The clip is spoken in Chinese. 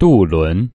渡轮。